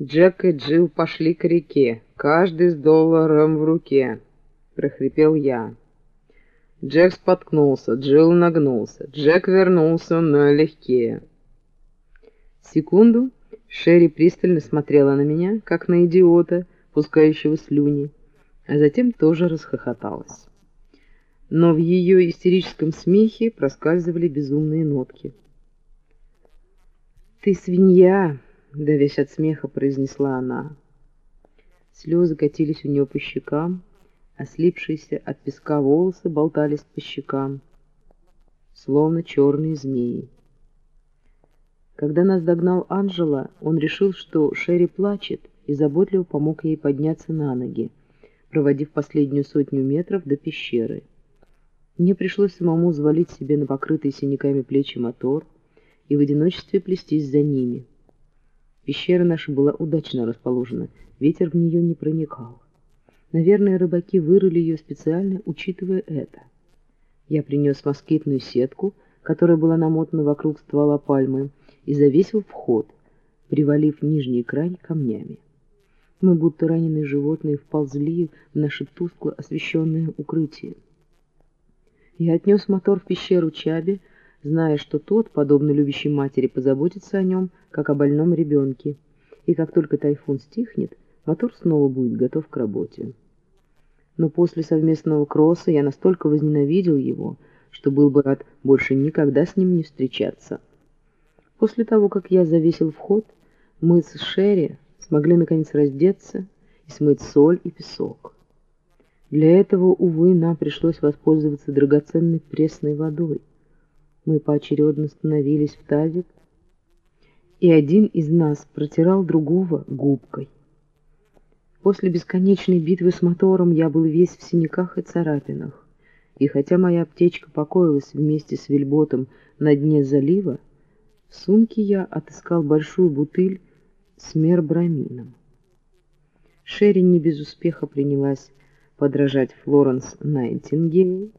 Джек и Джилл пошли к реке, каждый с долларом в руке, — прохрипел я. Джек споткнулся, Джилл нагнулся, Джек вернулся налегке. Секунду Шерри пристально смотрела на меня, как на идиота, пускающего слюни, а затем тоже расхохоталась. Но в ее истерическом смехе проскальзывали безумные нотки. «Ты свинья!» — давясь от смеха, произнесла она. Слезы катились у нее по щекам, а слипшиеся от песка волосы болтались по щекам, словно черные змеи. Когда нас догнал Анжела, он решил, что Шерри плачет, и заботливо помог ей подняться на ноги, проводив последнюю сотню метров до пещеры. Мне пришлось самому взвалить себе на покрытые синяками плечи мотор и в одиночестве плестись за ними. Пещера наша была удачно расположена, ветер в нее не проникал. Наверное, рыбаки вырыли ее специально, учитывая это. Я принес москитную сетку, которая была намотана вокруг ствола пальмы, и завесил вход, привалив нижний край камнями. Мы, будто раненые животные, вползли в наше тускло освещенное укрытие. Я отнес мотор в пещеру Чаби, зная, что тот, подобно любящей матери, позаботится о нем, как о больном ребенке, и как только тайфун стихнет, мотор снова будет готов к работе. Но после совместного кросса я настолько возненавидел его, что был бы рад больше никогда с ним не встречаться. После того, как я завесил вход, мы с Шерри смогли наконец раздеться и смыть соль и песок. Для этого, увы, нам пришлось воспользоваться драгоценной пресной водой. Мы поочередно становились в тазик, и один из нас протирал другого губкой. После бесконечной битвы с мотором я был весь в синяках и царапинах, и хотя моя аптечка покоилась вместе с вельботом на дне залива, в сумке я отыскал большую бутыль с мербрамином. Шерри не без успеха принялась подражать Флоренс Найтингейл.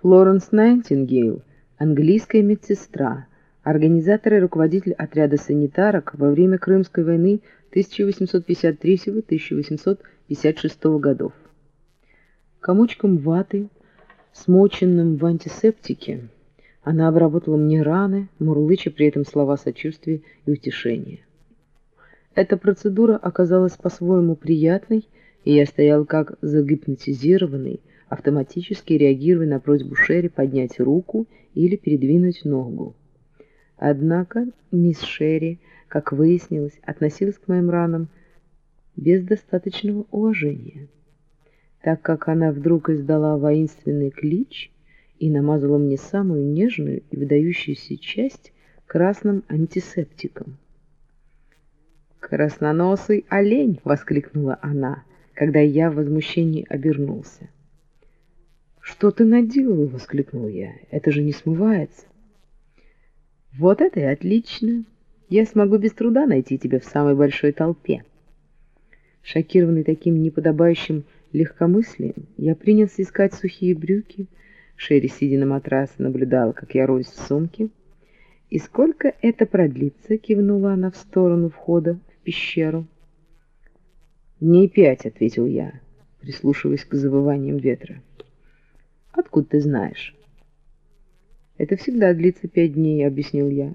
Флоренс Найтингейл – английская медсестра, организатор и руководитель отряда санитарок во время Крымской войны 1853-1856 годов. Комочком ваты, смоченным в антисептике, она обработала мне раны, мурлыча при этом слова сочувствия и утешения. Эта процедура оказалась по-своему приятной, и я стоял как загипнотизированный, автоматически реагируя на просьбу Шерри поднять руку или передвинуть ногу. Однако мисс Шерри, как выяснилось, относилась к моим ранам без достаточного уважения, так как она вдруг издала воинственный клич и намазала мне самую нежную и выдающуюся часть красным антисептиком. «Красноносый олень!» — воскликнула она, когда я в возмущении обернулся. «Что ты наделал?» — воскликнул я. «Это же не смывается». «Вот это и отлично! Я смогу без труда найти тебя в самой большой толпе». Шокированный таким неподобающим легкомыслием, я принялся искать сухие брюки, Шерри, сидя на матрасе, наблюдала, как я роюсь в сумке. «И сколько это продлится?» — кивнула она в сторону входа в пещеру. «Дней пять», — ответил я, прислушиваясь к завываниям ветра. «Откуда ты знаешь?» «Это всегда длится пять дней», — объяснил я.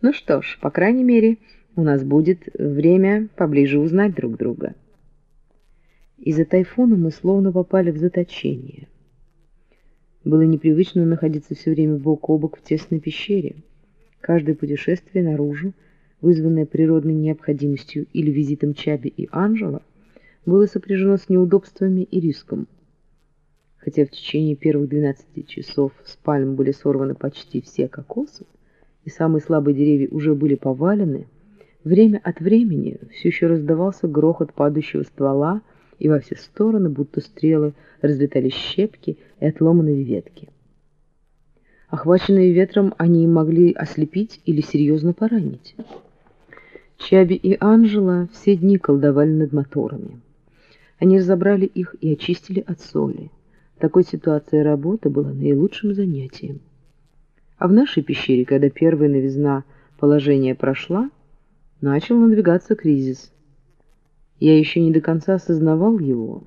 «Ну что ж, по крайней мере, у нас будет время поближе узнать друг друга». Из-за тайфуна мы словно попали в заточение. Было непривычно находиться все время бок о бок в тесной пещере. Каждое путешествие наружу, вызванное природной необходимостью или визитом Чаби и Анжела, было сопряжено с неудобствами и риском. Хотя в течение первых 12 часов с пальм были сорваны почти все кокосы, и самые слабые деревья уже были повалены, время от времени все еще раздавался грохот падающего ствола, и во все стороны, будто стрелы, разлетались щепки и отломанные ветки. Охваченные ветром, они могли ослепить или серьезно поранить. Чаби и Анжела все дни колдовали над моторами. Они разобрали их и очистили от соли. Такой ситуации работа была наилучшим занятием. А в нашей пещере, когда первая новизна положения прошла, начал надвигаться кризис. Я еще не до конца осознавал его,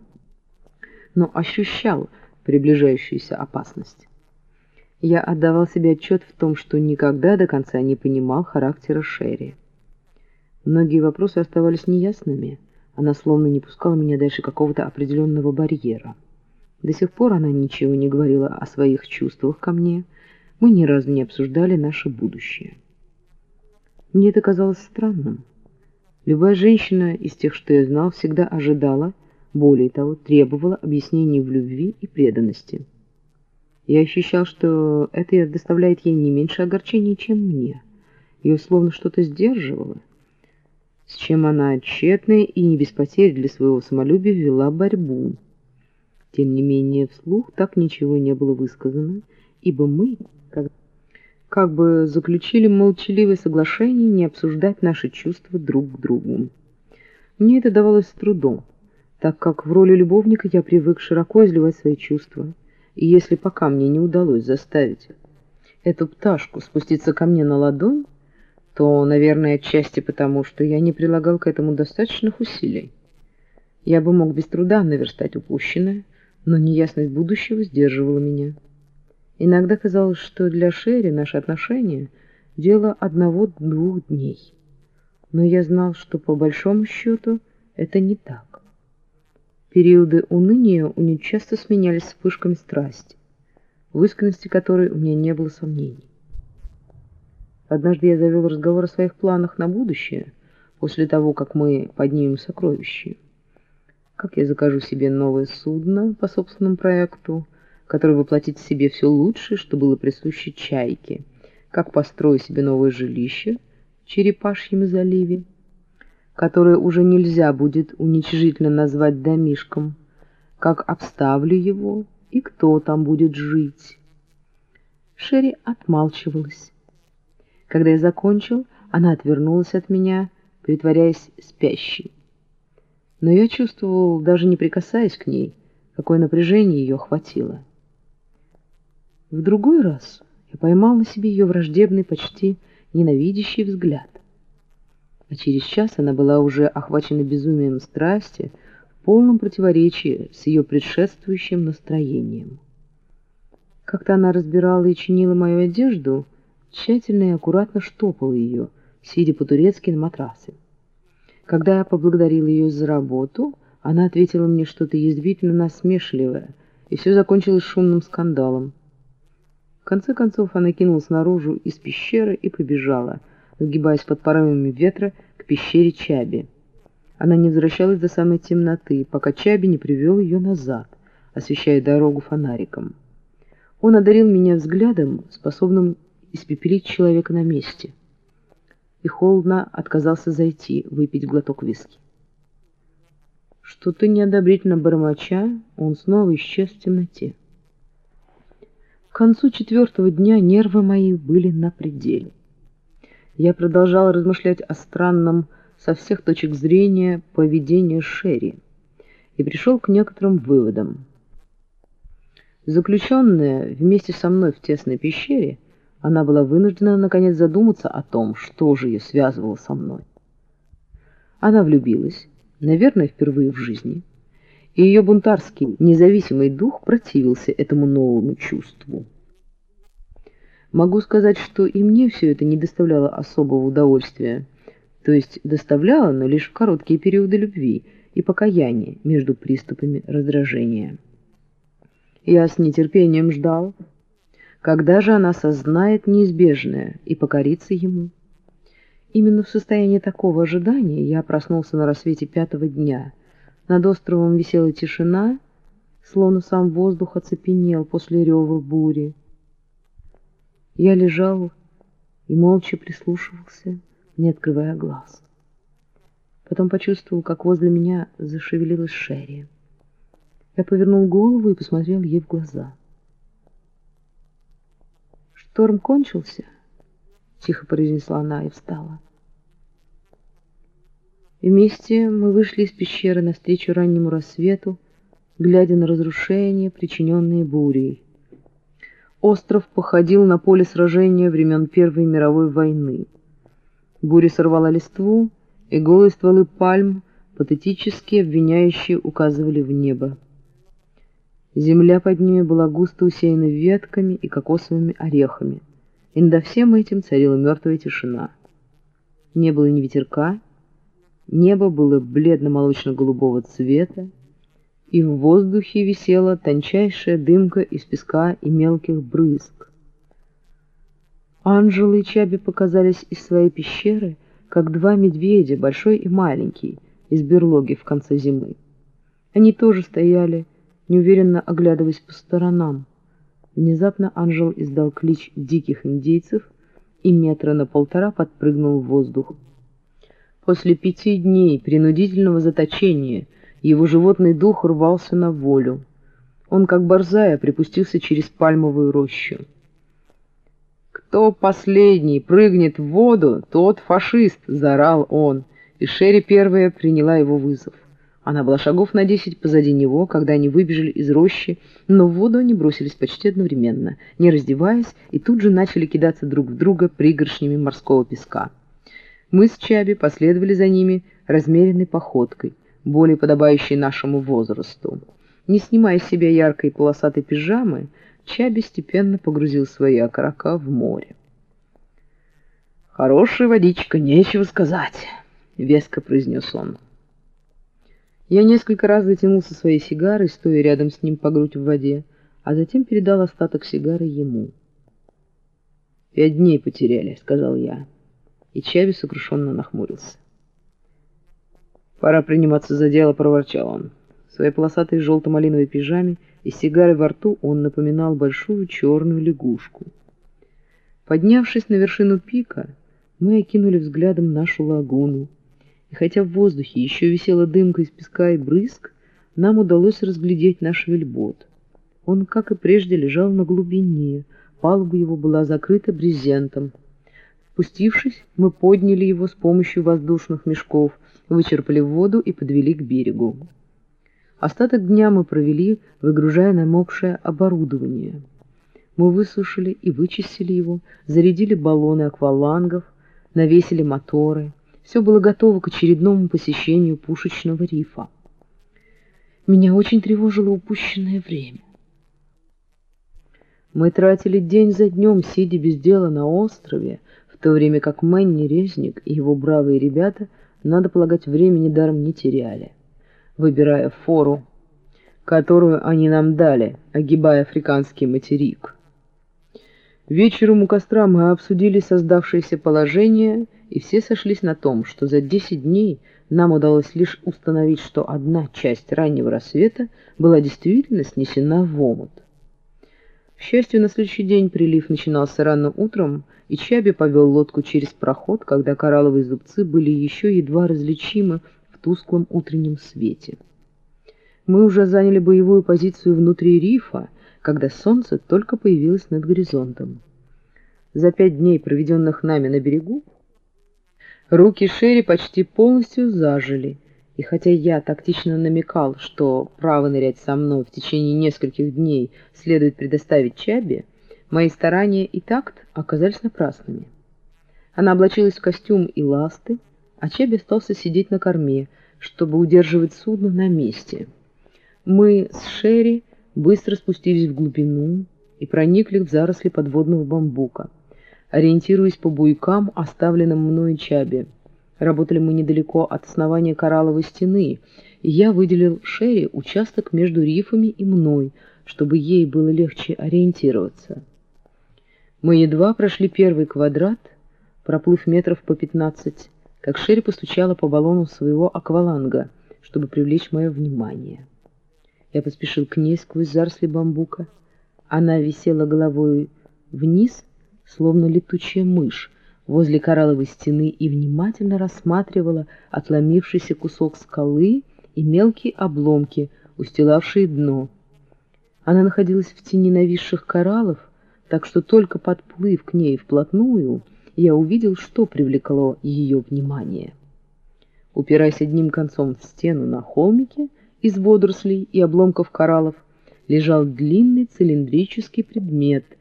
но ощущал приближающуюся опасность. Я отдавал себе отчет в том, что никогда до конца не понимал характера Шерри. Многие вопросы оставались неясными, она словно не пускала меня дальше какого-то определенного барьера. До сих пор она ничего не говорила о своих чувствах ко мне, мы ни разу не обсуждали наше будущее. Мне это казалось странным. Любая женщина из тех, что я знал, всегда ожидала, более того, требовала объяснений в любви и преданности. Я ощущал, что это доставляет ей не меньше огорчения, чем мне. Ее словно что-то сдерживало, с чем она тщетно и не без потерь для своего самолюбия вела борьбу. Тем не менее, вслух так ничего не было высказано, ибо мы, как, как бы заключили молчаливое соглашение не обсуждать наши чувства друг к другу. Мне это давалось с трудом, так как в роли любовника я привык широко изливать свои чувства, и если пока мне не удалось заставить эту пташку спуститься ко мне на ладонь, то, наверное, отчасти потому, что я не прилагал к этому достаточных усилий. Я бы мог без труда наверстать упущенное, но неясность будущего сдерживала меня. Иногда казалось, что для Шерри наши отношения — дело одного-двух дней. Но я знал, что по большому счету это не так. Периоды уныния у нее часто сменялись вспышками страсти, в искренности которой у меня не было сомнений. Однажды я завел разговор о своих планах на будущее, после того, как мы поднимем сокровища. Как я закажу себе новое судно по собственному проекту, который воплотит в себе все лучшее, что было присуще чайке, как построю себе новое жилище в Черепашьем заливе, которое уже нельзя будет уничижительно назвать домишком, как обставлю его и кто там будет жить. Шерри отмалчивалась. Когда я закончил, она отвернулась от меня, притворяясь спящей. Но я чувствовал, даже не прикасаясь к ней, какое напряжение ее охватило. В другой раз я поймал на себе ее враждебный, почти ненавидящий взгляд а через час она была уже охвачена безумием страсти в полном противоречии с ее предшествующим настроением. Как-то она разбирала и чинила мою одежду, тщательно и аккуратно штопала ее, сидя по-турецки на матрасе. Когда я поблагодарил ее за работу, она ответила мне что-то язвительно насмешливое, и все закончилось шумным скандалом. В конце концов она кинулась наружу из пещеры и побежала — сгибаясь под порывами ветра к пещере Чаби. Она не возвращалась до самой темноты, пока Чаби не привел ее назад, освещая дорогу фонариком. Он одарил меня взглядом, способным испепелить человека на месте, и холодно отказался зайти, выпить глоток виски. Что-то неодобрительно бормоча, он снова исчез в темноте. К концу четвертого дня нервы мои были на пределе. Я продолжал размышлять о странном со всех точек зрения поведении Шерри и пришел к некоторым выводам. Заключенная вместе со мной в тесной пещере, она была вынуждена наконец задуматься о том, что же ее связывало со мной. Она влюбилась, наверное, впервые в жизни, и ее бунтарский, независимый дух противился этому новому чувству. Могу сказать, что и мне все это не доставляло особого удовольствия. То есть доставляло, но лишь в короткие периоды любви и покаяния между приступами раздражения. Я с нетерпением ждал, когда же она сознает неизбежное и покорится ему. Именно в состоянии такого ожидания я проснулся на рассвете пятого дня. Над островом висела тишина, словно сам воздух оцепенел после рева бури. Я лежал и молча прислушивался, не открывая глаз. Потом почувствовал, как возле меня зашевелилась Шерри. Я повернул голову и посмотрел ей в глаза. «Шторм кончился?» — тихо произнесла она и встала. Вместе мы вышли из пещеры навстречу раннему рассвету, глядя на разрушения, причиненные бурей. Остров походил на поле сражения времен Первой мировой войны. Буря сорвала листву, и голые стволы пальм, патетически обвиняющие, указывали в небо. Земля под ними была густо усеяна ветками и кокосовыми орехами, и над всем этим царила мертвая тишина. Не было ни ветерка, небо было бледно-молочно-голубого цвета, и в воздухе висела тончайшая дымка из песка и мелких брызг. Анжела и Чаби показались из своей пещеры, как два медведя, большой и маленький, из берлоги в конце зимы. Они тоже стояли, неуверенно оглядываясь по сторонам. Внезапно Анжел издал клич диких индейцев и метра на полтора подпрыгнул в воздух. После пяти дней принудительного заточения его животный дух рвался на волю. Он, как борзая, припустился через пальмовую рощу. «Кто последний прыгнет в воду, тот фашист!» — заорал он, и Шерри первая приняла его вызов. Она была шагов на десять позади него, когда они выбежали из рощи, но в воду они бросились почти одновременно, не раздеваясь, и тут же начали кидаться друг в друга пригоршнями морского песка. Мы с Чаби последовали за ними размеренной походкой, более подобающей нашему возрасту. Не снимая с себя яркой полосатой пижамы, Чаби степенно погрузил свои окорока в море. «Хорошая водичка, нечего сказать», — веско произнес он. Я несколько раз затянулся своей сигарой, стоя рядом с ним по грудь в воде, а затем передал остаток сигары ему. «Пять дней потеряли», — сказал я, и Чави сокрушенно нахмурился. «Пора приниматься за дело», — проворчал он. В своей полосатой желто-малиновой пижаме и сигарой во рту он напоминал большую черную лягушку. Поднявшись на вершину пика, мы окинули взглядом нашу лагуну, и хотя в воздухе еще висела дымка из песка и брызг, нам удалось разглядеть наш вельбот. Он, как и прежде, лежал на глубине, палуба его была закрыта брезентом. Спустившись, мы подняли его с помощью воздушных мешков, вычерпали воду и подвели к берегу. Остаток дня мы провели, выгружая намокшее оборудование. Мы высушили и вычистили его, зарядили баллоны аквалангов, навесили моторы — все было готово к очередному посещению пушечного рифа. Меня очень тревожило упущенное время. Мы тратили день за днем, сидя без дела на острове, в то время как Мэнни Резник и его бравые ребята, надо полагать, времени даром не теряли, выбирая фору, которую они нам дали, огибая африканский материк. Вечером у костра мы обсудили создавшееся положение и все сошлись на том, что за 10 дней нам удалось лишь установить, что одна часть раннего рассвета была действительно снесена в омут. К счастью, на следующий день прилив начинался рано утром, и Чаби повел лодку через проход, когда коралловые зубцы были еще едва различимы в тусклом утреннем свете. Мы уже заняли боевую позицию внутри рифа, когда солнце только появилось над горизонтом. За пять дней, проведенных нами на берегу, Руки Шерри почти полностью зажили, и хотя я тактично намекал, что право нырять со мной в течение нескольких дней следует предоставить Чаби, мои старания и такт оказались напрасными. Она облачилась в костюм и ласты, а Чаби остался сидеть на корме, чтобы удерживать судно на месте. Мы с Шерри быстро спустились в глубину и проникли в заросли подводного бамбука ориентируясь по буйкам, оставленным мной Чаби. Работали мы недалеко от основания коралловой стены, и я выделил Шерри участок между рифами и мной, чтобы ей было легче ориентироваться. Мы едва прошли первый квадрат, проплыв метров по пятнадцать, как Шерри постучала по баллону своего акваланга, чтобы привлечь мое внимание. Я поспешил к ней сквозь заросли бамбука. Она висела головой вниз словно летучая мышь, возле коралловой стены и внимательно рассматривала отломившийся кусок скалы и мелкие обломки, устилавшие дно. Она находилась в тени нависших кораллов, так что только подплыв к ней вплотную, я увидел, что привлекло ее внимание. Упираясь одним концом в стену на холмике из водорослей и обломков кораллов, лежал длинный цилиндрический предмет —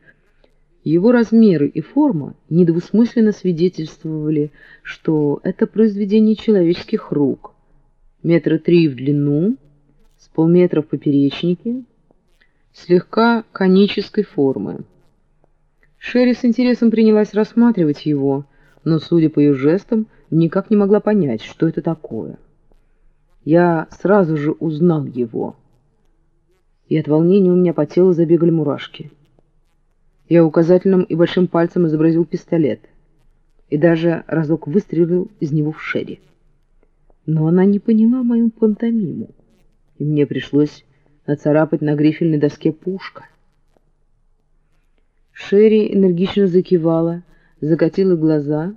Его размеры и форма недвусмысленно свидетельствовали, что это произведение человеческих рук. Метра три в длину, с полметра в поперечнике, слегка конической формы. Шерри с интересом принялась рассматривать его, но, судя по ее жестам, никак не могла понять, что это такое. Я сразу же узнал его, и от волнения у меня по телу забегали мурашки. Я указательным и большим пальцем изобразил пистолет и даже разок выстрелил из него в Шерри. Но она не поняла мою пантомиму, и мне пришлось нацарапать на грифельной доске пушка. Шерри энергично закивала, закатила глаза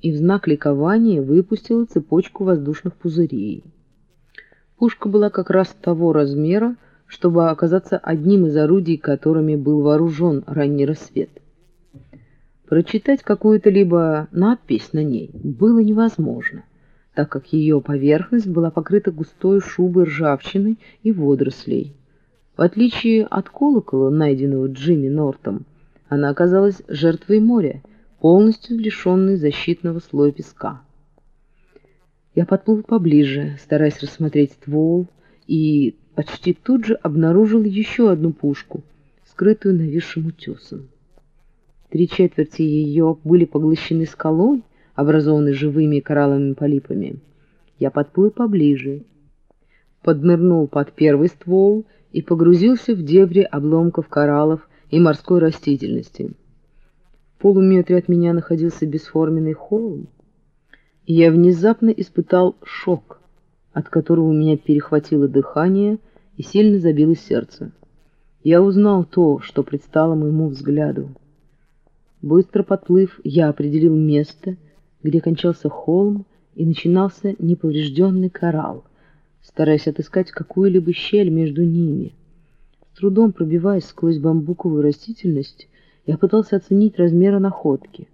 и в знак ликования выпустила цепочку воздушных пузырей. Пушка была как раз того размера, чтобы оказаться одним из орудий, которыми был вооружен ранний рассвет. Прочитать какую-то либо надпись на ней было невозможно, так как ее поверхность была покрыта густой шубой ржавчины и водорослей. В отличие от колокола, найденного Джимми Нортом, она оказалась жертвой моря, полностью лишенной защитного слоя песка. Я подплыл поближе, стараясь рассмотреть ствол, и почти тут же обнаружил еще одну пушку, скрытую нависшим утесом. Три четверти ее были поглощены скалой, образованной живыми коралловыми полипами. Я подплыл поближе, поднырнул под первый ствол и погрузился в дебри обломков кораллов и морской растительности. В полуметре от меня находился бесформенный холм, я внезапно испытал шок — от которого у меня перехватило дыхание и сильно забилось сердце. Я узнал то, что предстало моему взгляду. Быстро подплыв, я определил место, где кончался холм и начинался неповрежденный коралл, стараясь отыскать какую-либо щель между ними. С трудом пробиваясь сквозь бамбуковую растительность, я пытался оценить размеры находки,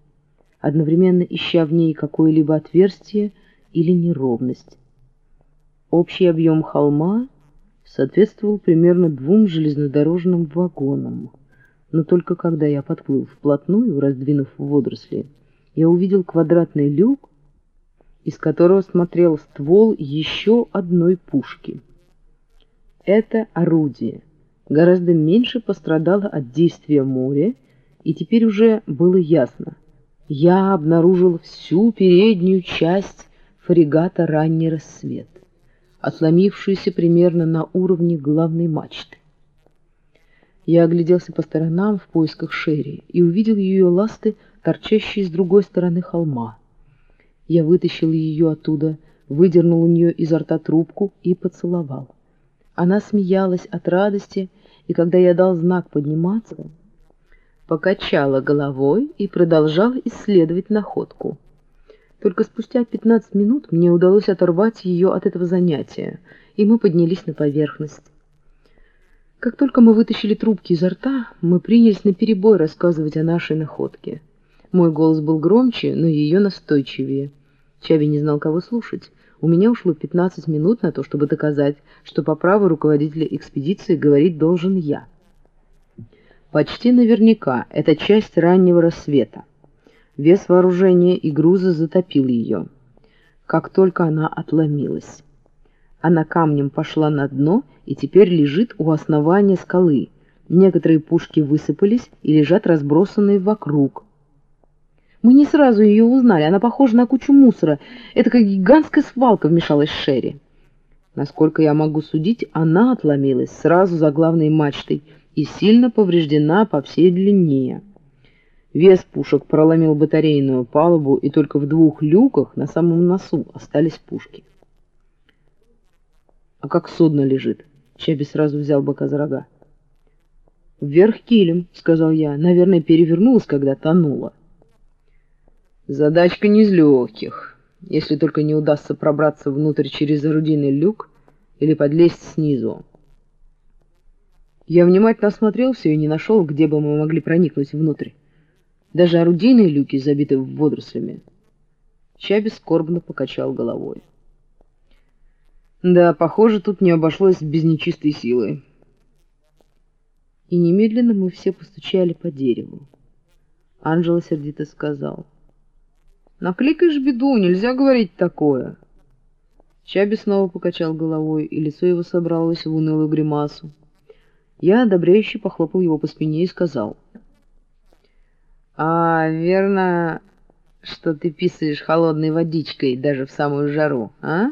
одновременно ища в ней какое-либо отверстие или неровность. Общий объем холма соответствовал примерно двум железнодорожным вагонам. Но только когда я подплыл вплотную, раздвинув водоросли, я увидел квадратный люк, из которого смотрел ствол еще одной пушки. Это орудие гораздо меньше пострадало от действия моря, и теперь уже было ясно. Я обнаружил всю переднюю часть фрегата «Ранний рассвет» отломившуюся примерно на уровне главной мачты. Я огляделся по сторонам в поисках Шерри и увидел ее ласты, торчащие с другой стороны холма. Я вытащил ее оттуда, выдернул у нее изо рта трубку и поцеловал. Она смеялась от радости, и когда я дал знак подниматься, покачала головой и продолжала исследовать находку. Только спустя 15 минут мне удалось оторвать ее от этого занятия, и мы поднялись на поверхность. Как только мы вытащили трубки изо рта, мы принялись наперебой рассказывать о нашей находке. Мой голос был громче, но ее настойчивее. Чаби не знал, кого слушать. У меня ушло 15 минут на то, чтобы доказать, что по праву руководителя экспедиции говорить должен я. Почти наверняка это часть раннего рассвета. Вес вооружения и груза затопил ее, как только она отломилась. Она камнем пошла на дно и теперь лежит у основания скалы. Некоторые пушки высыпались и лежат разбросанные вокруг. Мы не сразу ее узнали, она похожа на кучу мусора. Это как гигантская свалка, вмешалась Шерри. Насколько я могу судить, она отломилась сразу за главной мачтой и сильно повреждена по всей длине. Вес пушек проломил батарейную палубу, и только в двух люках на самом носу остались пушки. «А как судно лежит?» Чаби сразу взял быка за рога. «Вверх килем», — сказал я. «Наверное, перевернулась, когда тонула». «Задачка не из легких, если только не удастся пробраться внутрь через орудийный люк или подлезть снизу». Я внимательно осмотрел все и не нашел, где бы мы могли проникнуть внутрь. Даже орудийные люки забиты водорослями. Чаби скорбно покачал головой. Да, похоже, тут не обошлось без нечистой силы. И немедленно мы все постучали по дереву. Анжела сердито сказал. «Накликаешь беду, нельзя говорить такое». Чаби снова покачал головой, и лицо его собралось в унылую гримасу. Я одобряюще похлопал его по спине и сказал. «А верно, что ты писаешь холодной водичкой даже в самую жару, а?»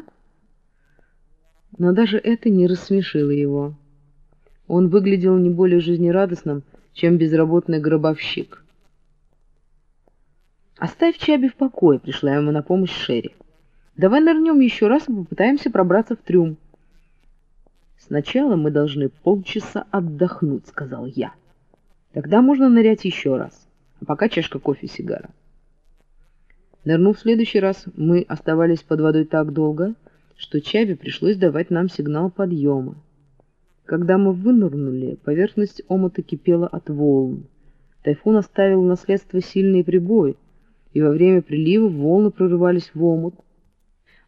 Но даже это не рассмешило его. Он выглядел не более жизнерадостным, чем безработный гробовщик. «Оставь Чаби в покое», — пришла ему на помощь Шерри. «Давай нырнем еще раз и попытаемся пробраться в трюм». «Сначала мы должны полчаса отдохнуть», — сказал я. «Тогда можно нырять еще раз, а пока чашка кофе сигара». Нырнув в следующий раз, мы оставались под водой так долго, что Чаби пришлось давать нам сигнал подъема. Когда мы вынырнули, поверхность омута кипела от волн. Тайфун оставил наследство сильный прибой, и во время прилива волны прорывались в омут,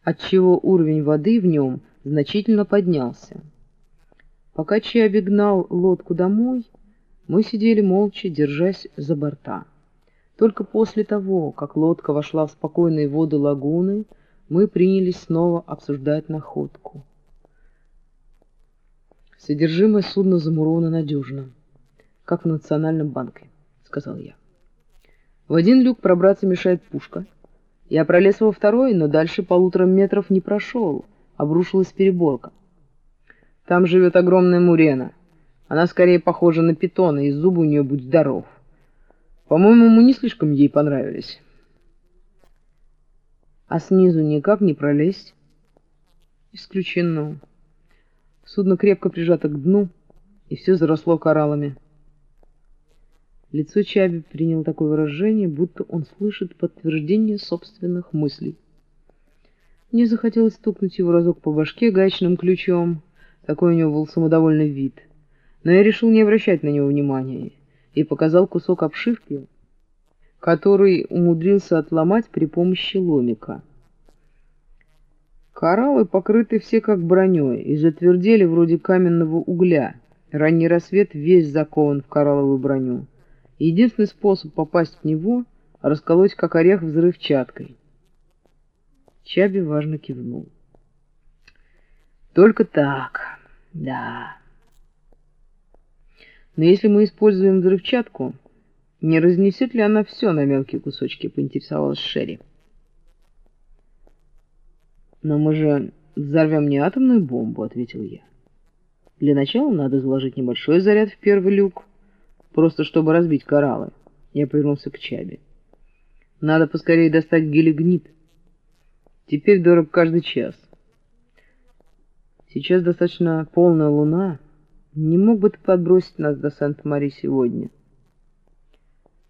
отчего уровень воды в нем значительно поднялся. Пока Чи обегнал лодку домой, мы сидели молча, держась за борта. Только после того, как лодка вошла в спокойные воды лагуны, мы принялись снова обсуждать находку. Содержимое судна замуровано надежно, как в Национальном банке, — сказал я. В один люк пробраться мешает пушка. Я пролез во второй, но дальше полутора метров не прошел, обрушилась переборка. Там живет огромная мурена. Она скорее похожа на питона, и зубы у нее будь здоров. По-моему, мы не слишком ей понравились. А снизу никак не пролезть? Исключено. Судно крепко прижато к дну, и все заросло кораллами. Лицо Чаби приняло такое выражение, будто он слышит подтверждение собственных мыслей. Мне захотелось стукнуть его разок по башке гаечным ключом, такой у него был самодовольный вид. Но я решил не обращать на него внимания и показал кусок обшивки, который умудрился отломать при помощи ломика. Кораллы покрыты все как броней и затвердели вроде каменного угля. Ранний рассвет весь закован в коралловую броню. Единственный способ попасть в него — расколоть как орех взрывчаткой. Чаби важно кивнул. Только так, да. Но если мы используем взрывчатку, не разнесет ли она все на мелкие кусочки, поинтересовалась Шерри. «Но мы же взорвем не атомную бомбу», — ответил я. «Для начала надо заложить небольшой заряд в первый люк, просто чтобы разбить кораллы». Я повернулся к Чаби. «Надо поскорее достать гелигнит. Теперь дорог каждый час. Сейчас достаточно полная луна. Не мог бы ты подбросить нас до Санта-Мари сегодня?»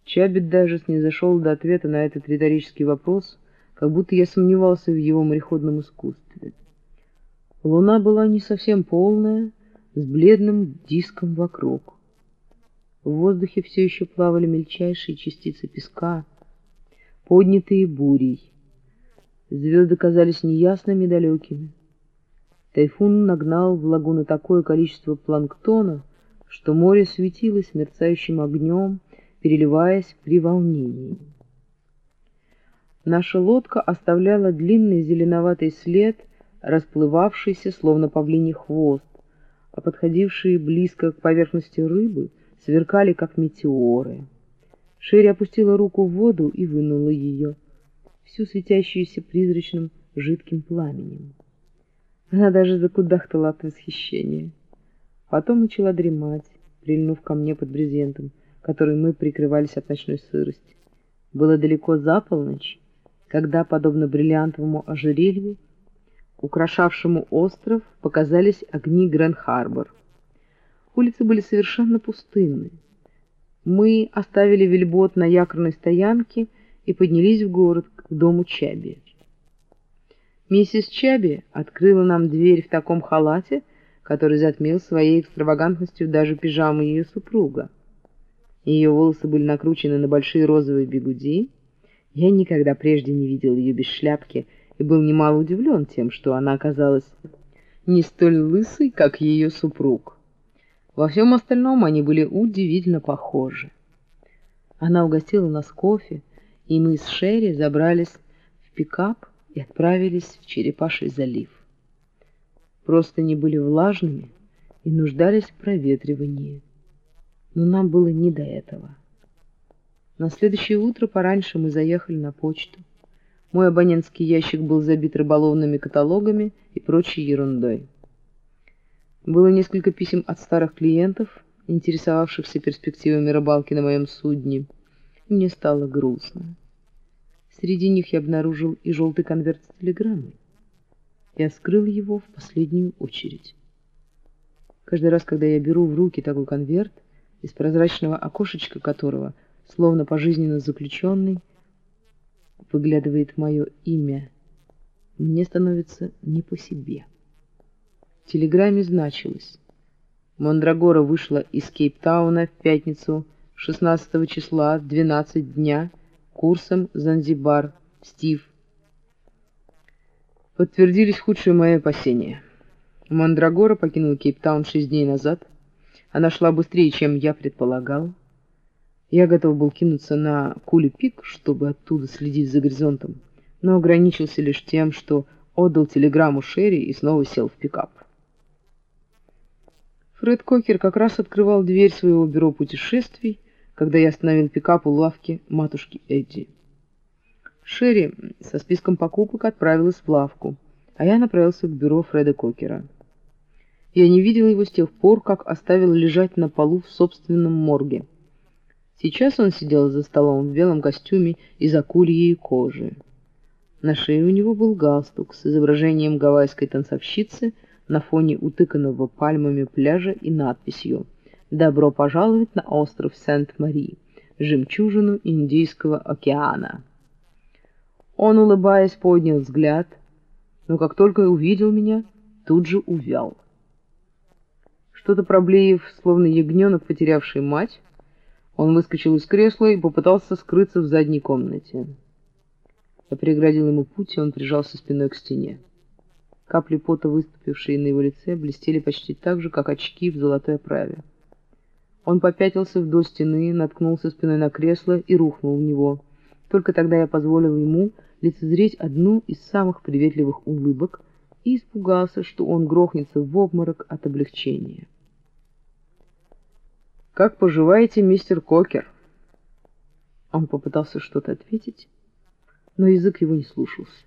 Чабит даже снизошел до ответа на этот риторический вопрос — как будто я сомневался в его мореходном искусстве. Луна была не совсем полная, с бледным диском вокруг. В воздухе все еще плавали мельчайшие частицы песка, поднятые бурей. Звезды казались неясными и далекими. Тайфун нагнал в лагуну такое количество планктона, что море светилось мерцающим огнем, переливаясь при волнении. Наша лодка оставляла длинный зеленоватый след, расплывавшийся, словно павлиний хвост, а подходившие близко к поверхности рыбы сверкали, как метеоры. Шерри опустила руку в воду и вынула ее, всю светящуюся призрачным жидким пламенем. Она даже закудахтала от восхищения. Потом начала дремать, прильнув ко мне под брезентом, который мы прикрывались от ночной сырости. Было далеко за полночь, когда, подобно бриллиантовому ожерелью, украшавшему остров, показались огни Гранд-Харбор. Улицы были совершенно пустынны. Мы оставили вельбот на якорной стоянке и поднялись в город к дому Чаби. Миссис Чаби открыла нам дверь в таком халате, который затмил своей экстравагантностью даже пижаму ее супруга. Ее волосы были накручены на большие розовые бегуди, я никогда прежде не видел ее без шляпки и был немало удивлен тем, что она оказалась не столь лысой, как ее супруг. Во всем остальном они были удивительно похожи. Она угостила нас кофе, и мы с Шерри забрались в пикап и отправились в Черепаший залив. Просто не были влажными и нуждались в проветривании. Но нам было не до этого. На следующее утро пораньше мы заехали на почту. Мой абонентский ящик был забит рыболовными каталогами и прочей ерундой. Было несколько писем от старых клиентов, интересовавшихся перспективами рыбалки на моем судне. Мне стало грустно. Среди них я обнаружил и желтый конверт с телеграммой. Я вскрыл его в последнюю очередь. Каждый раз, когда я беру в руки такой конверт, из прозрачного окошечка которого, словно пожизненно заключенный, выглядывает мое имя, мне становится не по себе. В телеграмме значилось Мондрагора вышла из Кейптауна в пятницу 16 числа 12 дня курсом Занзибар. Стив. Подтвердились худшие мои опасения. Мандрагора покинула Кейптаун шесть дней назад. Она шла быстрее, чем я предполагал. Я готов был кинуться на Кули-Пик, чтобы оттуда следить за горизонтом, но ограничился лишь тем, что отдал телеграмму Шерри и снова сел в пикап. Фред Кокер как раз открывал дверь своего бюро путешествий, когда я остановил пикап у лавки матушки Эдди. Шерри со списком покупок отправилась в лавку, а я направился к бюро Фреда Кокера. Я не видел его с тех пор, как оставил лежать на полу в собственном морге. Сейчас он сидел за столом в белом костюме из акульей кожи. На шее у него был галстук с изображением гавайской танцовщицы на фоне утыканного пальмами пляжа и надписью «Добро пожаловать на остров Сент-Мари, жемчужину Индийского океана». Он, улыбаясь, поднял взгляд, но как только увидел меня, тут же увял. Что-то проблеев, словно ягненок, потерявший мать, он выскочил из кресла и попытался скрыться в задней комнате. Я преградил ему путь, и он прижался спиной к стене. Капли пота, выступившие на его лице, блестели почти так же, как очки в золотой оправе. Он попятился вдоль стены, наткнулся спиной на кресло и рухнул в него. Только тогда я позволил ему лицезреть одну из самых приветливых улыбок и испугался, что он грохнется в обморок от облегчения. «Как поживаете, мистер Кокер?» Он попытался что-то ответить, но язык его не слушался.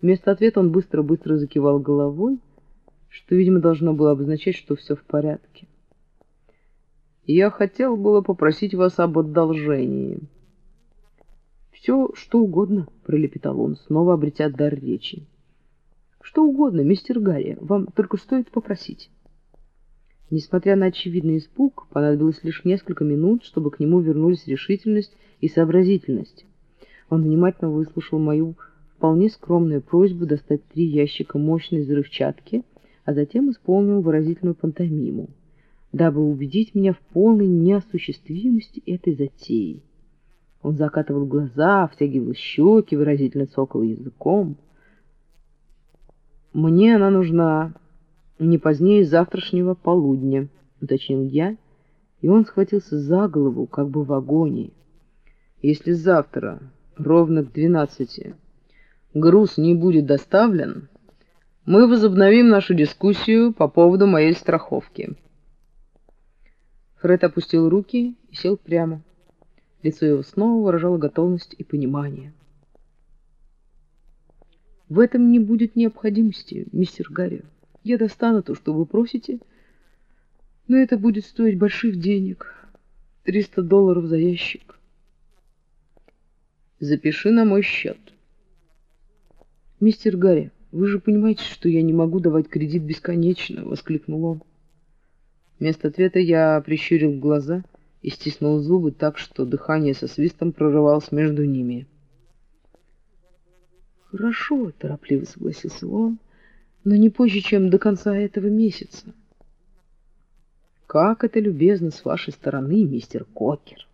Вместо ответа он быстро-быстро закивал головой, что, видимо, должно было обозначать, что все в порядке. «Я хотел было попросить вас об одолжении». «Все, что угодно», — пролепетал он, снова обретя дар речи. «Что угодно, мистер Гарри, вам только стоит попросить». Несмотря на очевидный испуг, понадобилось лишь несколько минут, чтобы к нему вернулись решительность и сообразительность. Он внимательно выслушал мою вполне скромную просьбу достать три ящика мощной взрывчатки, а затем исполнил выразительную пантомиму, дабы убедить меня в полной неосуществимости этой затеи. Он закатывал глаза, втягивал щеки, выразительно цокал языком. «Мне она нужна», не позднее завтрашнего полудня, уточнил я, и он схватился за голову, как бы в агонии. Если завтра, ровно к двенадцати, груз не будет доставлен, мы возобновим нашу дискуссию по поводу моей страховки. Фред опустил руки и сел прямо. Лицо его снова выражало готовность и понимание. В этом не будет необходимости, мистер Гарри. Я достану то, что вы просите, но это будет стоить больших денег. Триста долларов за ящик. Запиши на мой счет. Мистер Гарри, вы же понимаете, что я не могу давать кредит бесконечно, воскликнул он. Вместо ответа я прищурил глаза и стиснул зубы так, что дыхание со свистом прорывалось между ними. «Хорошо», — торопливо согласился он, — но не позже, чем до конца этого месяца. Как это любезно с вашей стороны, мистер Кокер.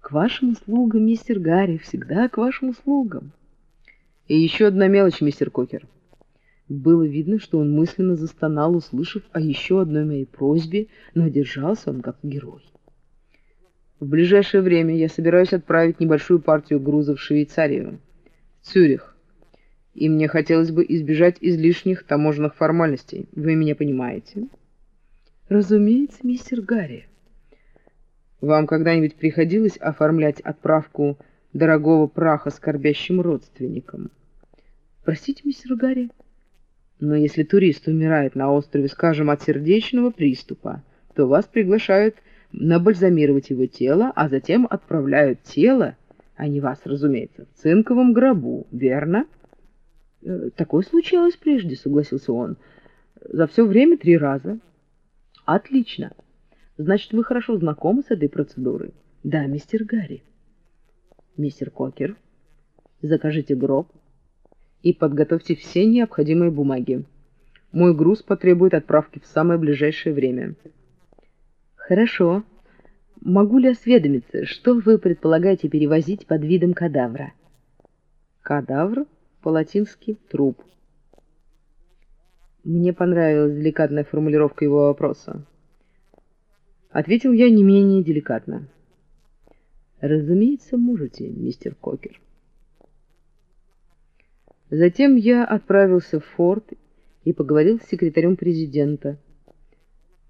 К вашим услугам, мистер Гарри, всегда к вашим услугам. И еще одна мелочь, мистер Кокер. Было видно, что он мысленно застонал, услышав о еще одной моей просьбе, но держался он как герой. В ближайшее время я собираюсь отправить небольшую партию грузов в Швейцарию, в Цюрих. И мне хотелось бы избежать излишних таможенных формальностей. Вы меня понимаете? Разумеется, мистер Гарри. Вам когда-нибудь приходилось оформлять отправку дорогого праха скорбящим родственникам? Простите, мистер Гарри? Но если турист умирает на острове, скажем, от сердечного приступа, то вас приглашают набальзамировать его тело, а затем отправляют тело, а не вас, разумеется, в цинковом гробу, верно? Э, такое случалось прежде, согласился он. За все время три раза. Отлично. Значит, вы хорошо знакомы с этой процедурой? Да, мистер Гарри. Мистер Кокер, закажите гроб и подготовьте все необходимые бумаги. Мой груз потребует отправки в самое ближайшее время. Хорошо. Могу ли осведомиться, что вы предполагаете перевозить под видом кадавра? Кадавр, по-латински труп. Мне понравилась деликатная формулировка его вопроса. Ответил я не менее деликатно. Разумеется, можете, мистер Кокер. Затем я отправился в форт и поговорил с секретарем президента,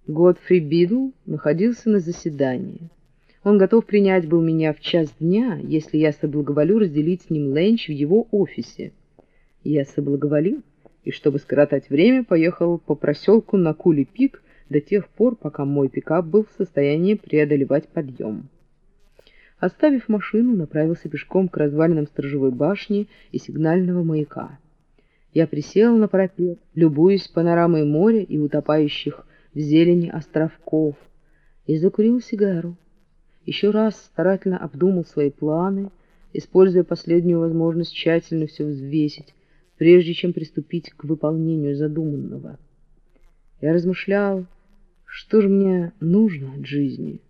Годфри Бидл находился на заседании. Он готов принять был меня в час дня, если я соблаговолю разделить с ним ленч в его офисе. Я соблаговолил, и чтобы скоротать время, поехал по проселку на Кули-Пик до тех пор, пока мой пикап был в состоянии преодолевать подъем. Оставив машину, направился пешком к развалинам сторожевой башни и сигнального маяка. Я присел на парапет, любуясь панорамой моря и утопающих в зелени островков, и закурил сигару. Еще раз старательно обдумал свои планы, используя последнюю возможность тщательно все взвесить, прежде чем приступить к выполнению задуманного. Я размышлял, что же мне нужно от жизни,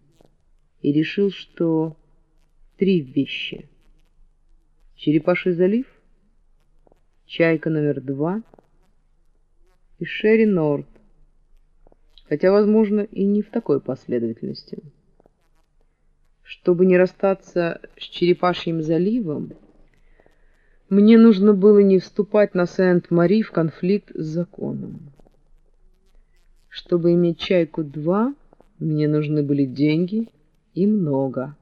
и решил, что три вещи. Черепаший залив, чайка номер два и Шерри Норт, хотя, возможно, и не в такой последовательности. Чтобы не расстаться с Черепашьим заливом, мне нужно было не вступать на Сент-Мари в конфликт с законом. Чтобы иметь «Чайку-2», мне нужны были деньги и много.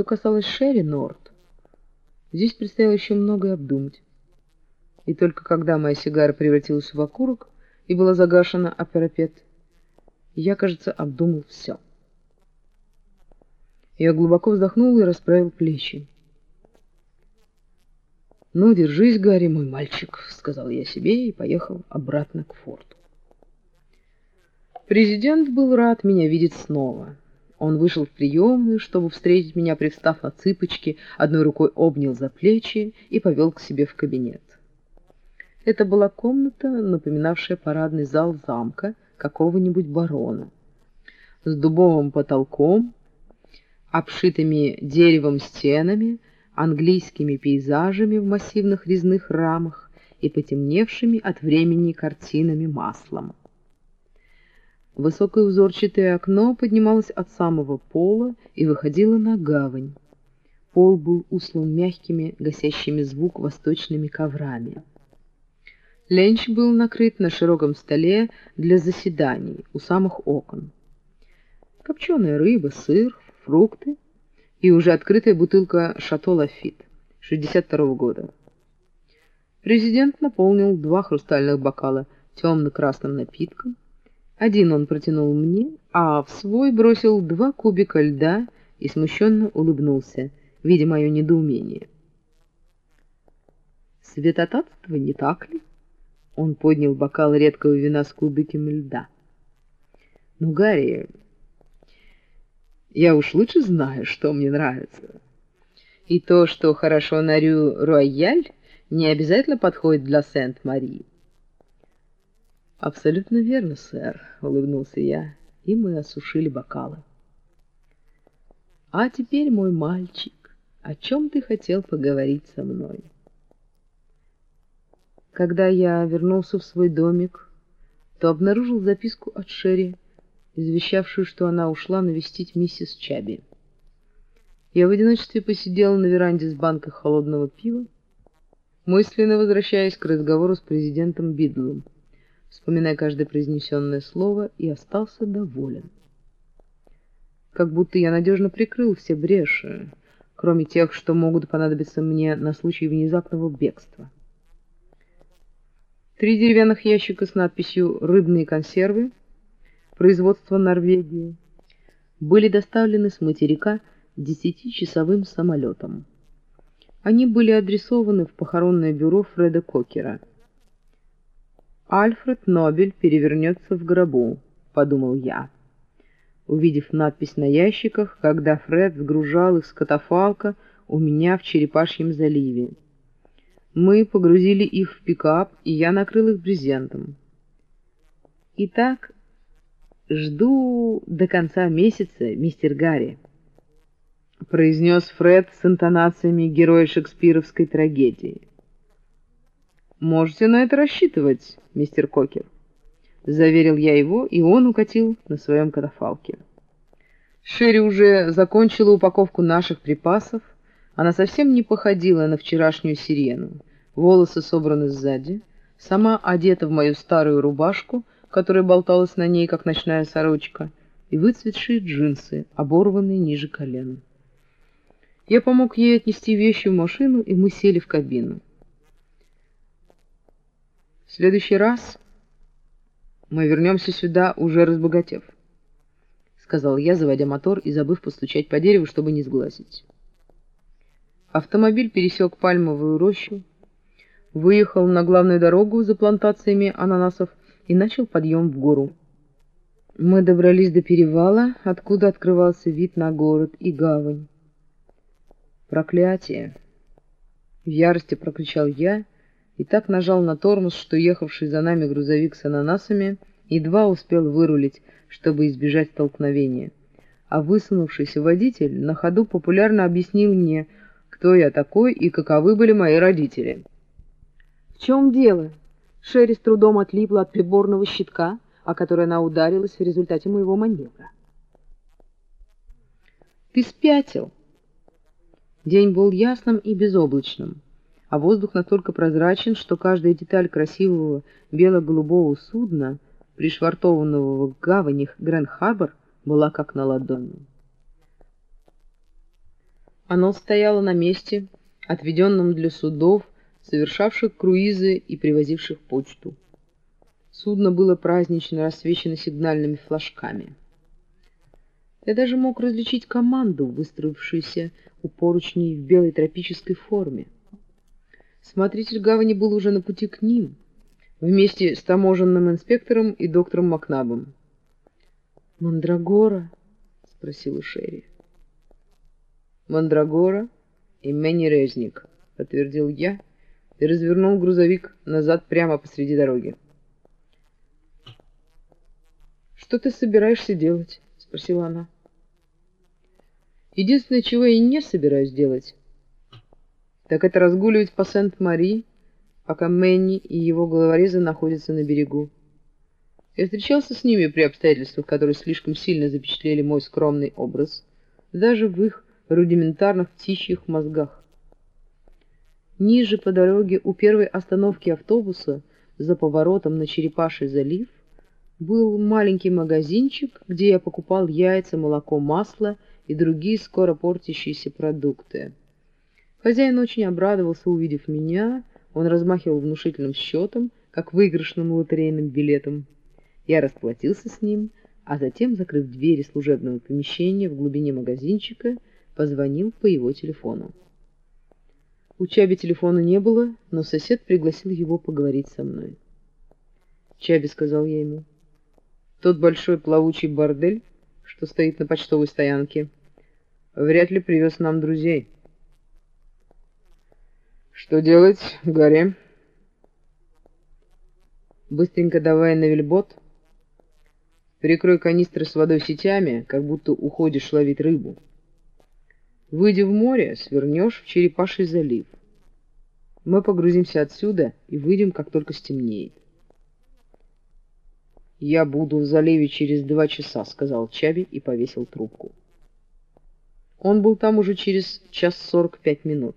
Что касалось Шерри Норт, здесь предстояло еще многое обдумать. И только когда моя сигара превратилась в окурок, и была загашена о парапет. Я, кажется, обдумал все. Я глубоко вздохнул и расправил плечи. «Ну, держись, Гарри, мой мальчик», — сказал я себе и поехал обратно к форту. Президент был рад меня видеть снова. Он вышел в приемную, чтобы встретить меня, привстав на цыпочки, одной рукой обнял за плечи и повел к себе в кабинет. Это была комната, напоминавшая парадный зал замка какого-нибудь барона, с дубовым потолком, обшитыми деревом стенами, английскими пейзажами в массивных резных рамах и потемневшими от времени картинами маслом. Высокое узорчатое окно поднималось от самого пола и выходило на гавань. Пол был услан мягкими, гасящими звук восточными коврами. Ленч был накрыт на широком столе для заседаний у самых окон. Копченая рыба, сыр, фрукты и уже открытая бутылка «Шато Лафит» 62 года. Президент наполнил два хрустальных бокала темно-красным напитком. Один он протянул мне, а в свой бросил два кубика льда и смущенно улыбнулся, видя мое недоумение. Святотатство, не так ли? Он поднял бокал редкого вина с кубиками льда. «Ну, Гарри, я уж лучше знаю, что мне нравится. И то, что хорошо на Рю-Рояль, не обязательно подходит для Сент-Мари». «Абсолютно верно, сэр», — улыбнулся я, и мы осушили бокалы. «А теперь, мой мальчик, о чем ты хотел поговорить со мной?» Когда я вернулся в свой домик, то обнаружил записку от Шерри извещавшую, что она ушла навестить миссис Чаби. Я в одиночестве посидела на веранде с банкой холодного пива, мысленно возвращаясь к разговору с президентом Бидлом, вспоминая каждое произнесенное слово, и остался доволен. Как будто я надежно прикрыл все бреши, кроме тех, что могут понадобиться мне на случай внезапного бегства. Три деревянных ящика с надписью «Рыбные консервы», производство Норвегии, были доставлены с материка десятичасовым самолетом. Они были адресованы в похоронное бюро Фреда Кокера. «Альфред Нобель перевернется в гробу», — подумал я. Увидев надпись на ящиках, когда Фред сгружал их с катафалка у меня в Черепашьем заливе. Мы погрузили их в пикап, и я накрыл их брезентом. Итак, жду до конца месяца, мистер Гарри, произнес Фред с интонациями героя шекспировской трагедии. Можете на это рассчитывать, мистер Кокер, заверил я его, и он укатил на своем катафалке. Шерри уже закончила упаковку наших припасов, она совсем не походила на вчерашнюю сирену. Волосы собраны сзади, сама одета в мою старую рубашку, которая болталась на ней, как ночная сорочка, и выцветшие джинсы, оборванные ниже колен. Я помог ей отнести вещи в машину, и мы сели в кабину. В следующий раз мы вернемся сюда, уже разбогатев, — сказал я, заводя мотор и забыв постучать по дереву, чтобы не сглазить. Автомобиль пересек пальмовую рощу, выехал на главную дорогу за плантациями ананасов и начал подъем в гору. Мы добрались до перевала, откуда открывался вид на город и гавань. «Проклятие!» В ярости прокричал я и так нажал на тормоз, что ехавший за нами грузовик с ананасами едва успел вырулить, чтобы избежать столкновения. А высунувшийся водитель на ходу популярно объяснил мне, кто я такой и каковы были мои родители. «В чем дело?» Шерри с трудом отлипла от приборного щитка, о который она ударилась в результате моего маневра. «Ты спятил!» День был ясным и безоблачным, а воздух настолько прозрачен, что каждая деталь красивого бело-голубого судна, пришвартованного в гаванях Гранд-Харбор, была как на ладони. Оно стояло на месте, отведенном для судов, совершавших круизы и привозивших почту. Судно было празднично рассвечено сигнальными флажками. Я даже мог различить команду, выстроившуюся у поручней в белой тропической форме. Смотритель гавани был уже на пути к ним, вместе с таможенным инспектором и доктором Макнабом. «Мандрагора?» — спросила Шерри. «Мандрагора и Мэнни Резник», — подтвердил я и развернул грузовик назад прямо посреди дороги. «Что ты собираешься делать?» — спросила она. «Единственное, чего я не собираюсь делать, так это разгуливать по Сент-Мари, пока Мэнни и его головорезы находятся на берегу. Я встречался с ними при обстоятельствах, которые слишком сильно запечатлели мой скромный образ, даже в их рудиментарных птичьих мозгах. Ниже по дороге у первой остановки автобуса за поворотом на Черепаший залив был маленький магазинчик, где я покупал яйца, молоко, масло и другие скоро портящиеся продукты. Хозяин очень обрадовался, увидев меня. Он размахивал внушительным счетом, как выигрышным лотерейным билетом. Я расплатился с ним, а затем, закрыв двери служебного помещения в глубине магазинчика, позвонил по его телефону. У Чаби телефона не было, но сосед пригласил его поговорить со мной. «Чаби», — сказал я ему, — «тот большой плавучий бордель, что стоит на почтовой стоянке, вряд ли привез нам друзей». «Что делать, Гарри?» «Быстренько давай на вельбот. Прикрой канистры с водой сетями, как будто уходишь ловить рыбу». Выйдя в море, свернешь в Черепаший залив. Мы погрузимся отсюда и выйдем, как только стемнеет. «Я буду в заливе через два часа», — сказал Чаби и повесил трубку. Он был там уже через час сорок пять минут.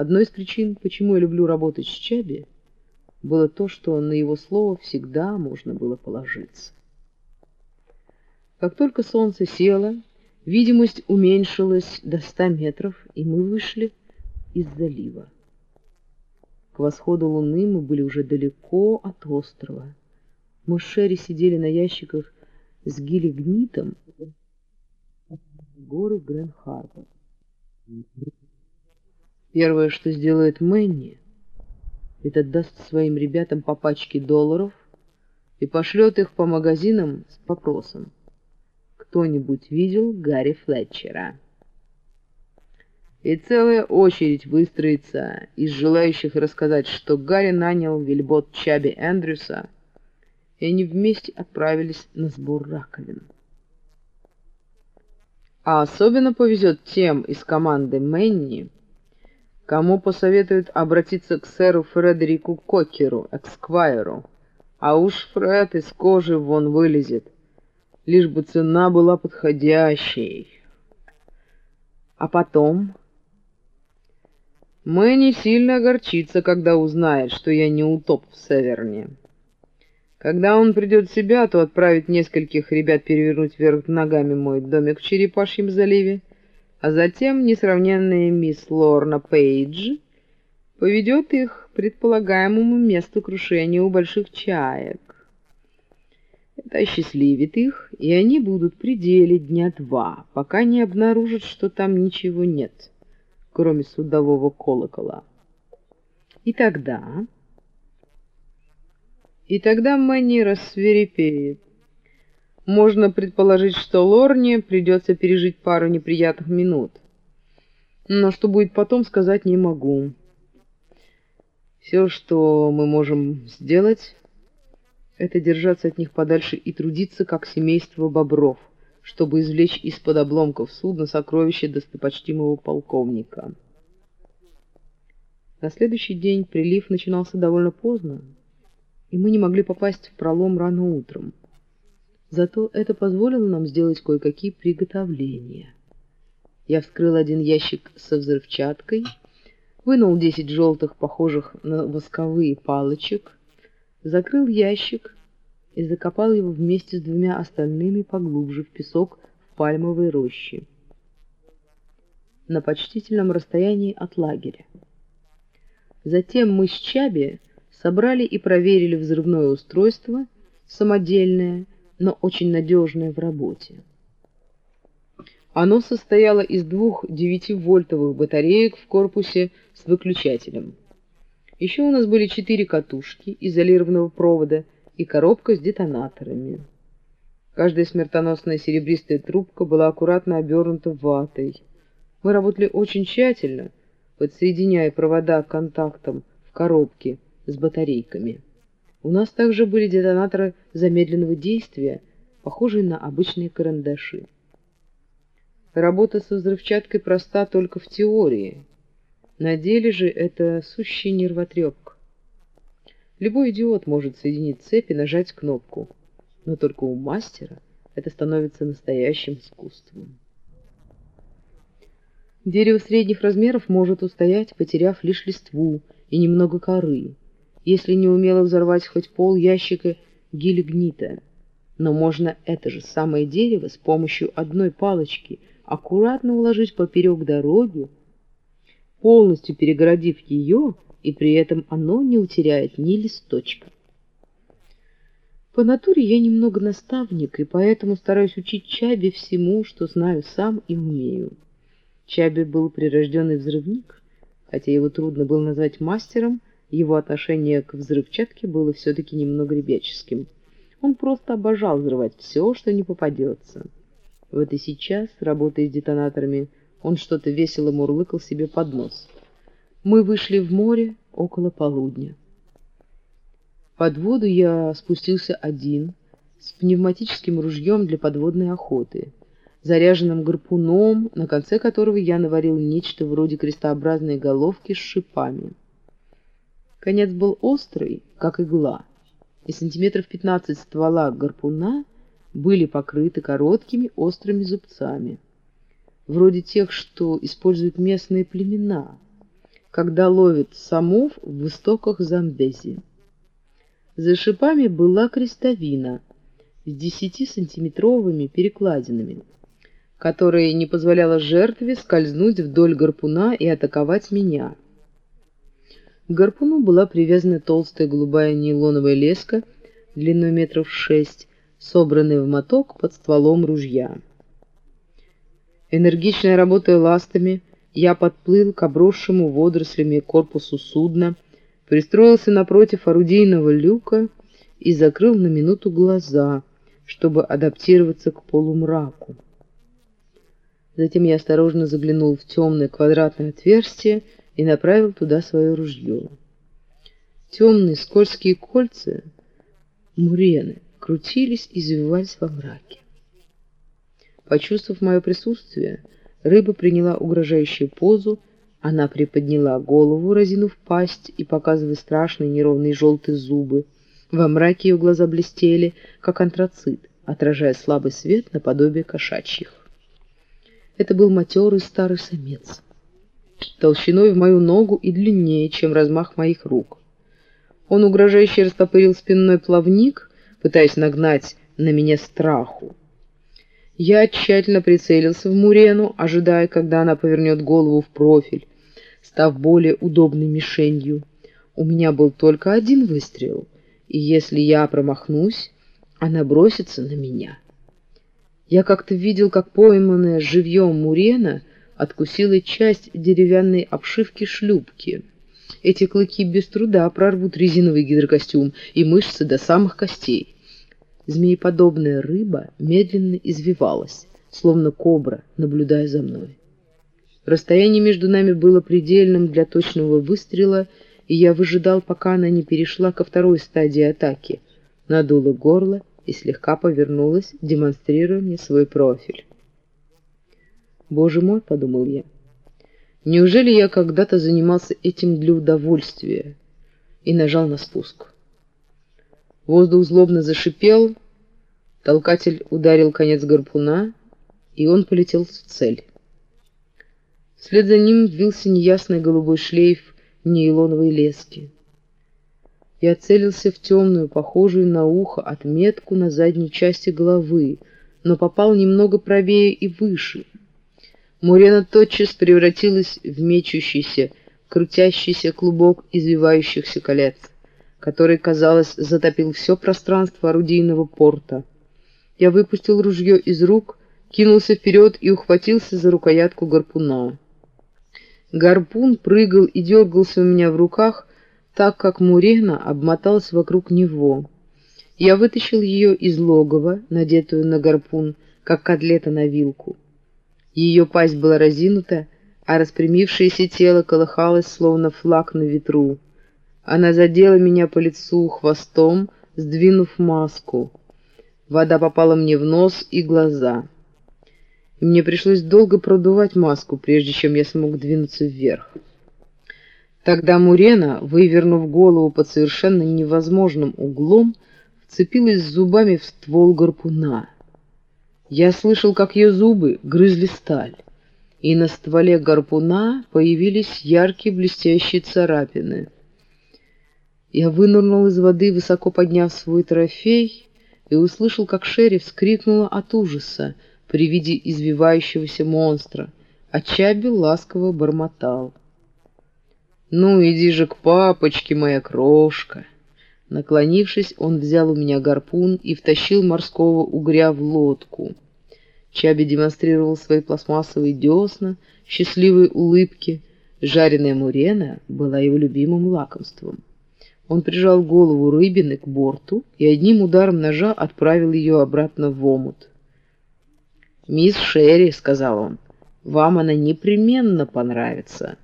Одной из причин, почему я люблю работать с Чаби, было то, что на его слово всегда можно было положиться. Как только солнце село, видимость уменьшилась до ста метров, и мы вышли из залива. К восходу луны мы были уже далеко от острова. Мы с Шерри сидели на ящиках с гилигнитом горы Грен-Харбор. Первое, что сделает Мэнни, это даст своим ребятам по пачке долларов и пошлет их по магазинам с вопросом «Кто-нибудь видел Гарри Флетчера?» И целая очередь выстроится из желающих рассказать, что Гарри нанял вельбот Чаби Эндрюса, и они вместе отправились на сбор раковин. А особенно повезет тем из команды Мэнни, кому посоветуют обратиться к сэру Фредерику Кокеру, эксквайру. А уж Фред из кожи вон вылезет, лишь бы цена была подходящей. А потом... Мэнни сильно огорчится, когда узнает, что я не утоп в Северне. Когда он придет в себя, то отправит нескольких ребят перевернуть вверх ногами мой домик в Черепашьем заливе, а затем несравненная мисс Лорна Пейдж поведет их к предполагаемому месту крушения у больших чаек. Это осчастливит их, и они будут при дня два, пока не обнаружат, что там ничего нет, кроме судового колокола. И тогда... И тогда Мэнни рассверепеет. Можно предположить, что Лорне придется пережить пару неприятных минут. Но что будет потом, сказать не могу. Все, что мы можем сделать, это держаться от них подальше и трудиться, как семейство бобров, чтобы извлечь из-под обломков судна сокровища достопочтимого полковника. На следующий день прилив начинался довольно поздно и мы не могли попасть в пролом рано утром. Зато это позволило нам сделать кое-какие приготовления. Я вскрыл один ящик со взрывчаткой, вынул десять желтых, похожих на восковые палочек, закрыл ящик и закопал его вместе с двумя остальными поглубже в песок в пальмовой роще на почтительном расстоянии от лагеря. Затем мы с Чаби собрали и проверили взрывное устройство, самодельное, но очень надежное в работе. Оно состояло из двух 9-вольтовых батареек в корпусе с выключателем. Еще у нас были четыре катушки изолированного провода и коробка с детонаторами. Каждая смертоносная серебристая трубка была аккуратно обернута ватой. Мы работали очень тщательно, подсоединяя провода к контактам в коробке, с батарейками. У нас также были детонаторы замедленного действия, похожие на обычные карандаши. Работа со взрывчаткой проста только в теории. На деле же это сущий нервотрепка. Любой идиот может соединить цепь и нажать кнопку, но только у мастера это становится настоящим искусством. Дерево средних размеров может устоять, потеряв лишь листву и немного коры, если не умело взорвать хоть пол ящика гильгнита. Но можно это же самое дерево с помощью одной палочки аккуратно уложить поперек дороги, полностью перегородив ее, и при этом оно не утеряет ни листочка. По натуре я немного наставник, и поэтому стараюсь учить Чаби всему, что знаю сам и умею. Чаби был прирожденный взрывник, хотя его трудно было назвать мастером, его отношение к взрывчатке было все-таки немного ребяческим. Он просто обожал взрывать все, что не попадется. Вот и сейчас, работая с детонаторами, он что-то весело мурлыкал себе под нос. Мы вышли в море около полудня. Под воду я спустился один, с пневматическим ружьем для подводной охоты, заряженным гарпуном, на конце которого я наварил нечто вроде крестообразной головки с шипами. Конец был острый, как игла, и сантиметров 15 ствола гарпуна были покрыты короткими острыми зубцами, вроде тех, что используют местные племена, когда ловят самов в истоках Замбези. За шипами была крестовина с 10-сантиметровыми перекладинами, которая не позволяла жертве скользнуть вдоль гарпуна и атаковать меня. К гарпуну была привязана толстая голубая нейлоновая леска длиной метров шесть, собранная в моток под стволом ружья. Энергично работая ластами, я подплыл к обросшему водорослями корпусу судна, пристроился напротив орудийного люка и закрыл на минуту глаза, чтобы адаптироваться к полумраку. Затем я осторожно заглянул в темное квадратное отверстие и направил туда свое ружье. Темные скользкие кольца, мурены, крутились и извивались во мраке. Почувствовав мое присутствие, рыба приняла угрожающую позу, она приподняла голову, разинув пасть и показывая страшные неровные желтые зубы. Во мраке ее глаза блестели, как антрацит, отражая слабый свет наподобие кошачьих. Это был матерый старый самец, толщиной в мою ногу и длиннее, чем размах моих рук. Он угрожающе растопырил спинной плавник, пытаясь нагнать на меня страху. Я тщательно прицелился в Мурену, ожидая, когда она повернет голову в профиль, став более удобной мишенью. У меня был только один выстрел, и если я промахнусь, она бросится на меня. Я как-то видел, как пойманная живьем Мурена откусила часть деревянной обшивки шлюпки. Эти клыки без труда прорвут резиновый гидрокостюм и мышцы до самых костей. Змееподобная рыба медленно извивалась, словно кобра, наблюдая за мной. Расстояние между нами было предельным для точного выстрела, и я выжидал, пока она не перешла ко второй стадии атаки. Надула горло и слегка повернулась, демонстрируя мне свой профиль. «Боже мой!» — подумал я. «Неужели я когда-то занимался этим для удовольствия?» И нажал на спуск. Воздух злобно зашипел, толкатель ударил конец гарпуна, и он полетел в цель. Вслед за ним вился неясный голубой шлейф нейлоновой лески. Я целился в темную, похожую на ухо, отметку на задней части головы, но попал немного правее и выше. Мурена тотчас превратилась в мечущийся, крутящийся клубок извивающихся колец, который, казалось, затопил все пространство орудийного порта. Я выпустил ружье из рук, кинулся вперед и ухватился за рукоятку гарпуна. Гарпун прыгал и дергался у меня в руках, так как Мурена обмоталась вокруг него. Я вытащил ее из логова, надетую на гарпун, как котлета на вилку. Ее пасть была разинута, а распрямившееся тело колыхалось, словно флаг на ветру. Она задела меня по лицу хвостом, сдвинув маску. Вода попала мне в нос и глаза и мне пришлось долго продувать маску, прежде чем я смог двинуться вверх. Тогда Мурена, вывернув голову под совершенно невозможным углом, вцепилась зубами в ствол гарпуна. Я слышал, как ее зубы грызли сталь, и на стволе гарпуна появились яркие блестящие царапины. Я вынырнул из воды, высоко подняв свой трофей, и услышал, как Шерри вскрикнула от ужаса, при виде извивающегося монстра, а Чаби ласково бормотал. «Ну, иди же к папочке, моя крошка!» Наклонившись, он взял у меня гарпун и втащил морского угря в лодку. Чаби демонстрировал свои пластмассовые десна, счастливые улыбки. Жареная мурена была его любимым лакомством. Он прижал голову рыбины к борту и одним ударом ножа отправил ее обратно в омут. «Мисс Шерри», — сказал он, — «вам она непременно понравится».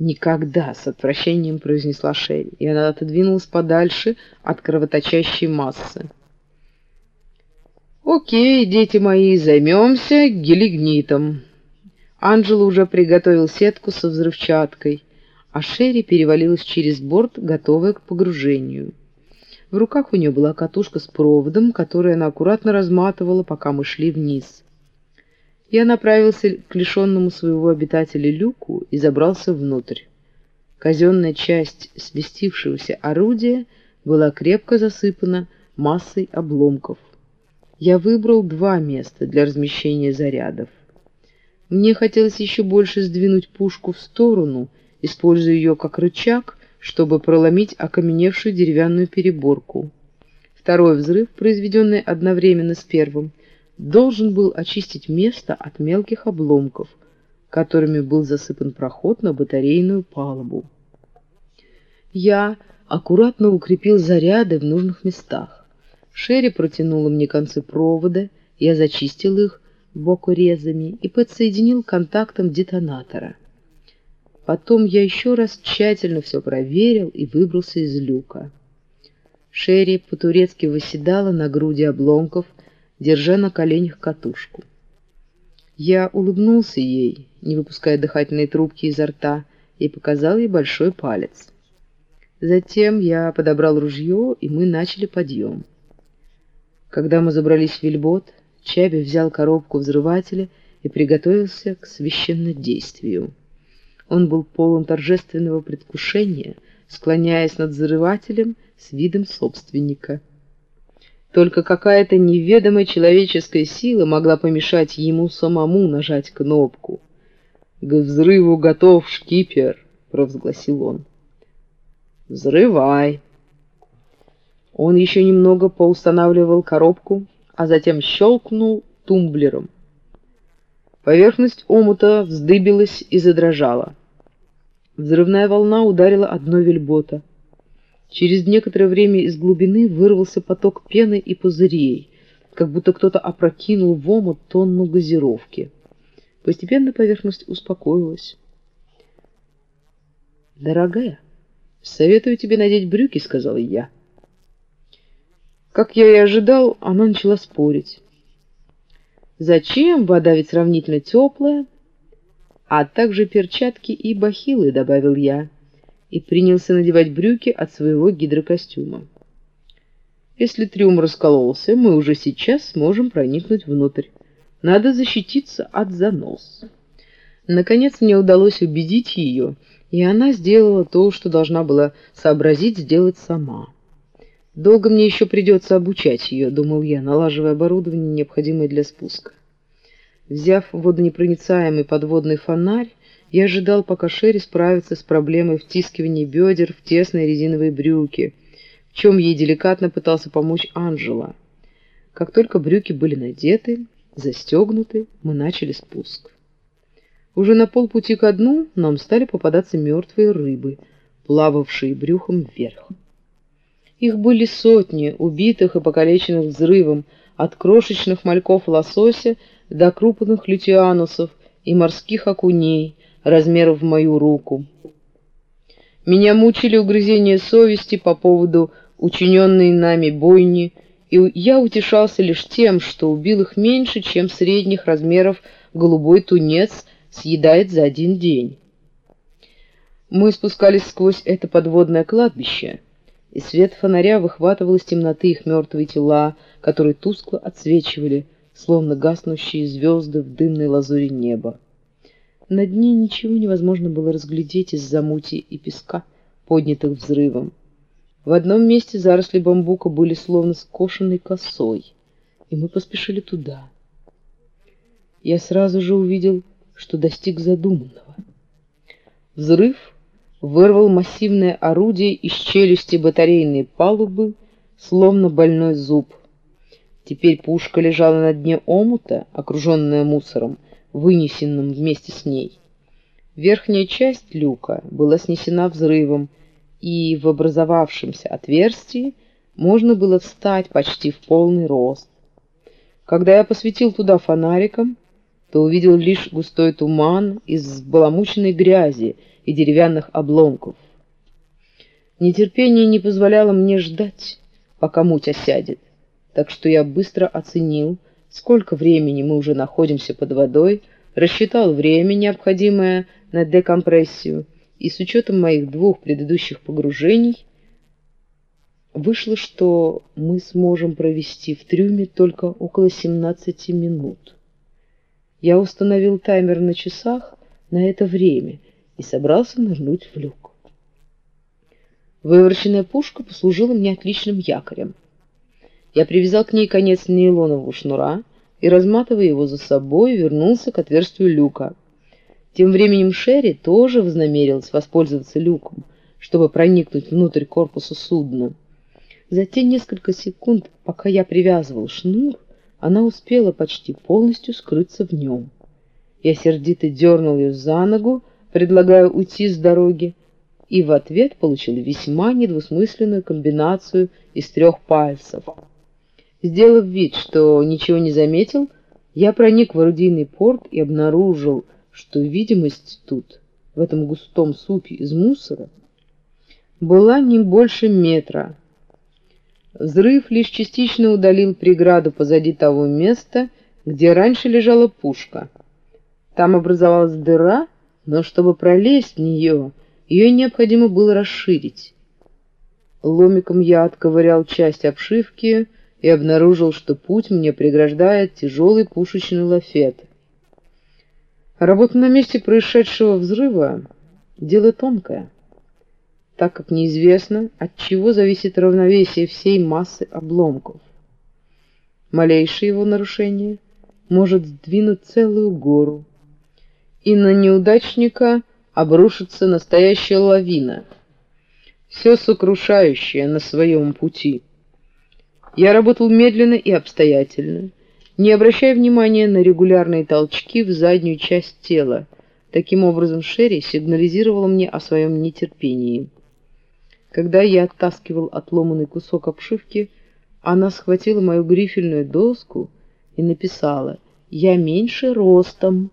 «Никогда!» — с отвращением произнесла Шерри, и она отодвинулась подальше от кровоточащей массы. «Окей, дети мои, займемся гелигнитом». Анджело уже приготовил сетку со взрывчаткой, а Шерри перевалилась через борт, готовая к погружению. В руках у нее была катушка с проводом, которую она аккуратно разматывала, пока мы шли вниз. Я направился к лишенному своего обитателя люку и забрался внутрь. Казенная часть свестившегося орудия была крепко засыпана массой обломков. Я выбрал два места для размещения зарядов. Мне хотелось еще больше сдвинуть пушку в сторону, используя ее как рычаг, чтобы проломить окаменевшую деревянную переборку. Второй взрыв, произведенный одновременно с первым, должен был очистить место от мелких обломков, которыми был засыпан проход на батарейную палубу. Я аккуратно укрепил заряды в нужных местах. Шерри протянула мне концы провода, я зачистил их бокорезами и подсоединил контактом детонатора. Потом я еще раз тщательно все проверил и выбрался из люка. Шерри по-турецки восседала на груди обломков, держа на коленях катушку. Я улыбнулся ей, не выпуская дыхательной трубки изо рта, и показал ей большой палец. Затем я подобрал ружье, и мы начали подъем. Когда мы забрались в вельбот, Чаби взял коробку взрывателя и приготовился к священнодействию. Он был полон торжественного предвкушения, склоняясь над взрывателем с видом собственника — только какая-то неведомая человеческая сила могла помешать ему самому нажать кнопку. «К взрыву готов шкипер», — провозгласил он. «Взрывай». Он еще немного поустанавливал коробку, а затем щелкнул тумблером. Поверхность омута вздыбилась и задрожала. Взрывная волна ударила одно вельбота. Через некоторое время из глубины вырвался поток пены и пузырей, как будто кто-то опрокинул в омут тонну газировки. Постепенно поверхность успокоилась. «Дорогая, советую тебе надеть брюки», — сказал я. Как я и ожидал, она начала спорить. «Зачем? Вода ведь сравнительно теплая». «А также перчатки и бахилы», — добавил я и принялся надевать брюки от своего гидрокостюма. Если трюм раскололся, мы уже сейчас сможем проникнуть внутрь. Надо защититься от занос. Наконец мне удалось убедить ее, и она сделала то, что должна была сообразить сделать сама. Долго мне еще придется обучать ее, думал я, налаживая оборудование, необходимое для спуска. Взяв водонепроницаемый подводный фонарь, я ожидал, пока Шерри справится с проблемой втискивания бедер в тесные резиновые брюки, в чем ей деликатно пытался помочь Анжела. Как только брюки были надеты, застегнуты, мы начали спуск. Уже на полпути ко дну нам стали попадаться мертвые рыбы, плававшие брюхом вверх. Их были сотни, убитых и покалеченных взрывом, от крошечных мальков лосося до крупных лютианусов и морских окуней, размеров в мою руку. Меня мучили угрызения совести по поводу учиненной нами бойни, и я утешался лишь тем, что убил их меньше, чем средних размеров голубой тунец съедает за один день. Мы спускались сквозь это подводное кладбище, и свет фонаря выхватывал из темноты их мертвые тела, которые тускло отсвечивали, словно гаснущие звезды в дымной лазури неба. На дне ничего невозможно было разглядеть из-за мути и песка, поднятых взрывом. В одном месте заросли бамбука были словно скошенной косой, и мы поспешили туда. Я сразу же увидел, что достиг задуманного. Взрыв вырвал массивное орудие из челюсти батарейной палубы, словно больной зуб. Теперь пушка лежала на дне омута, окруженная мусором, вынесенным вместе с ней. Верхняя часть люка была снесена взрывом, и в образовавшемся отверстии можно было встать почти в полный рост. Когда я посветил туда фонариком, то увидел лишь густой туман из баламученной грязи и деревянных обломков. Нетерпение не позволяло мне ждать, пока муть осядет, так что я быстро оценил, сколько времени мы уже находимся под водой, рассчитал время, необходимое на декомпрессию, и с учетом моих двух предыдущих погружений Вышло, что мы сможем провести в трюме только около 17 минут. Я установил таймер на часах на это время и собрался нырнуть в люк. Вывороченная пушка послужила мне отличным якорем. Я привязал к ней конец нейлонового шнура и, разматывая его за собой, вернулся к отверстию люка. Тем временем Шерри тоже вознамерилась воспользоваться люком, чтобы проникнуть внутрь корпуса судна. За те несколько секунд, пока я привязывал шнур, она успела почти полностью скрыться в нем. Я сердито дернул ее за ногу, предлагая уйти с дороги, и в ответ получил весьма недвусмысленную комбинацию из трех пальцев. Сделав вид, что ничего не заметил, я проник в орудийный порт и обнаружил, что видимость тут, в этом густом супе из мусора, была не больше метра. Взрыв лишь частично удалил преграду позади того места, где раньше лежала пушка. Там образовалась дыра, но чтобы пролезть в нее, ее необходимо было расширить. Ломиком я отковырял часть обшивки и обнаружил, что путь мне преграждает тяжелый пушечный лафет. Работа на месте происшедшего взрыва — дело тонкое так как неизвестно, от чего зависит равновесие всей массы обломков. Малейшее его нарушение может сдвинуть целую гору, и на неудачника обрушится настоящая лавина, все сокрушающее на своем пути. Я работал медленно и обстоятельно, не обращая внимания на регулярные толчки в заднюю часть тела. Таким образом, Шерри сигнализировала мне о своем нетерпении. Когда я оттаскивал отломанный кусок обшивки, она схватила мою грифельную доску и написала «Я меньше ростом»,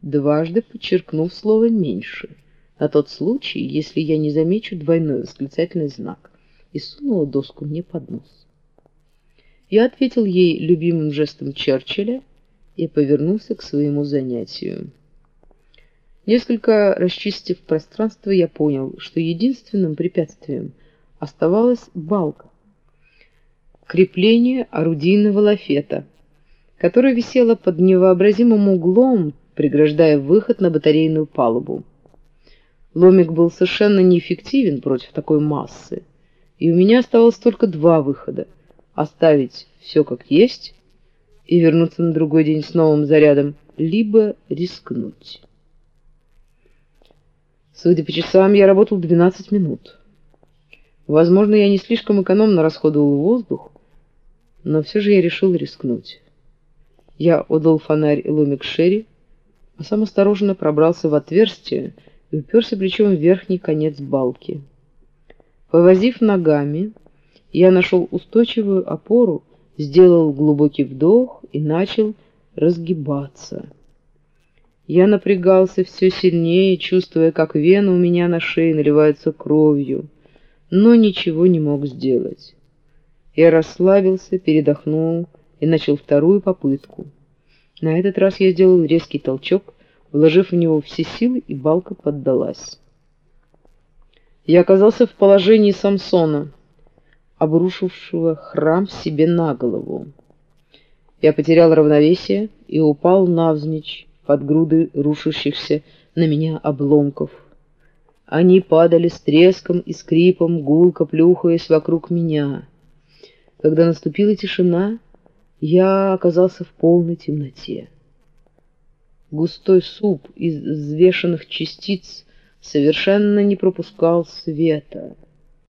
дважды подчеркнув слово «меньше», на тот случай, если я не замечу двойной восклицательный знак, и сунула доску мне под нос. Я ответил ей любимым жестом Черчилля и повернулся к своему занятию. Несколько расчистив пространство, я понял, что единственным препятствием оставалась балка. Крепление орудийного лафета, которое висело под невообразимым углом, преграждая выход на батарейную палубу. Ломик был совершенно неэффективен против такой массы, и у меня оставалось только два выхода — оставить все как есть и вернуться на другой день с новым зарядом, либо рискнуть. Судя по часам, я работал 12 минут. Возможно, я не слишком экономно расходовал воздух, но все же я решил рискнуть. Я отдал фонарь и ломик Шерри, а сам осторожно пробрался в отверстие и уперся плечом в верхний конец балки. Повозив ногами, я нашел устойчивую опору, сделал глубокий вдох и начал разгибаться. Я напрягался все сильнее, чувствуя, как вены у меня на шее наливаются кровью, но ничего не мог сделать. Я расслабился, передохнул и начал вторую попытку. На этот раз я сделал резкий толчок, вложив в него все силы, и балка поддалась. Я оказался в положении Самсона, обрушившего храм себе на голову. Я потерял равновесие и упал навзничь, под груды рушащихся на меня обломков. Они падали с треском и скрипом, гулко плюхаясь вокруг меня. Когда наступила тишина, я оказался в полной темноте. Густой суп из взвешенных частиц совершенно не пропускал света —